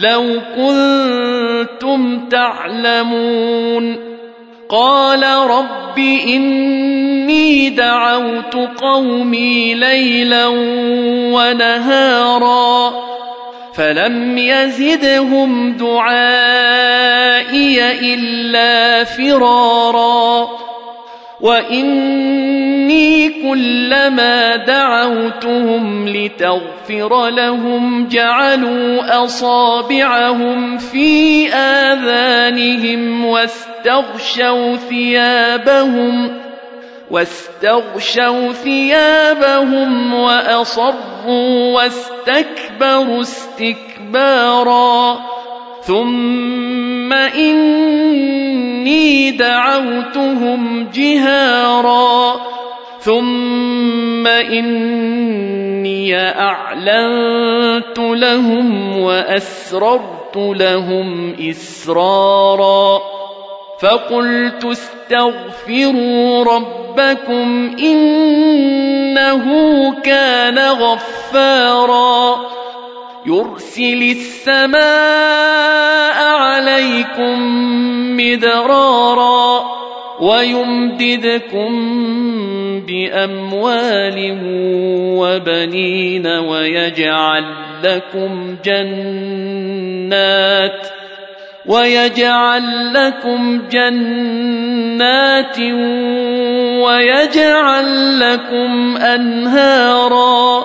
لو كنتم تعلمون قال رب إني دعوت قومي ليلا ونهارا فلم يزدهم دعائي إلا فرارا واني كلما دعوتهم لتغفر لهم جعلوا اصابعهم في اذانهم واستغشوا ثيابهم واستغشوا ثيابهم واصروا واستكبروا استكبارا ثم اني دعوتهم جهارا. ثم إني أعلنت لهم وأسررت لهم إسرارا. فقلت استغفروا ربكم إنه كان غفارا. يرسل السماء عليكم مدرارا ويمددكم بأموال وبنين ويجعل لكم جنات ويجعل لكم جنات ويجعل لكم أنهارا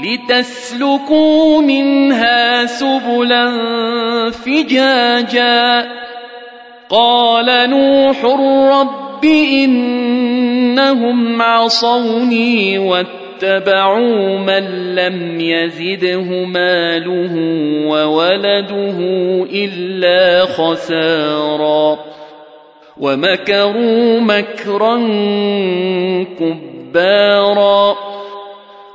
لتسلكوا منها سبلا فجاجا. قال نوح رب إنهم عصوني واتبعوا من لم يزده ماله وولده إلا خسارا. ومكروا مكرا كبارا.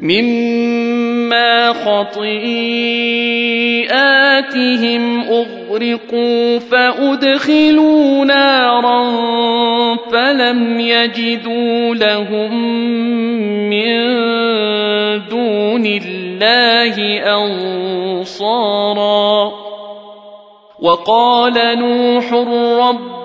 مما خطيئاتهم أغرقوا فأدخلوا نارا فلم يجدوا لهم من دون الله أنصارا. وقال نوح رب